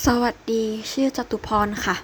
สวัสดี ชื่อจตุพรค่ะ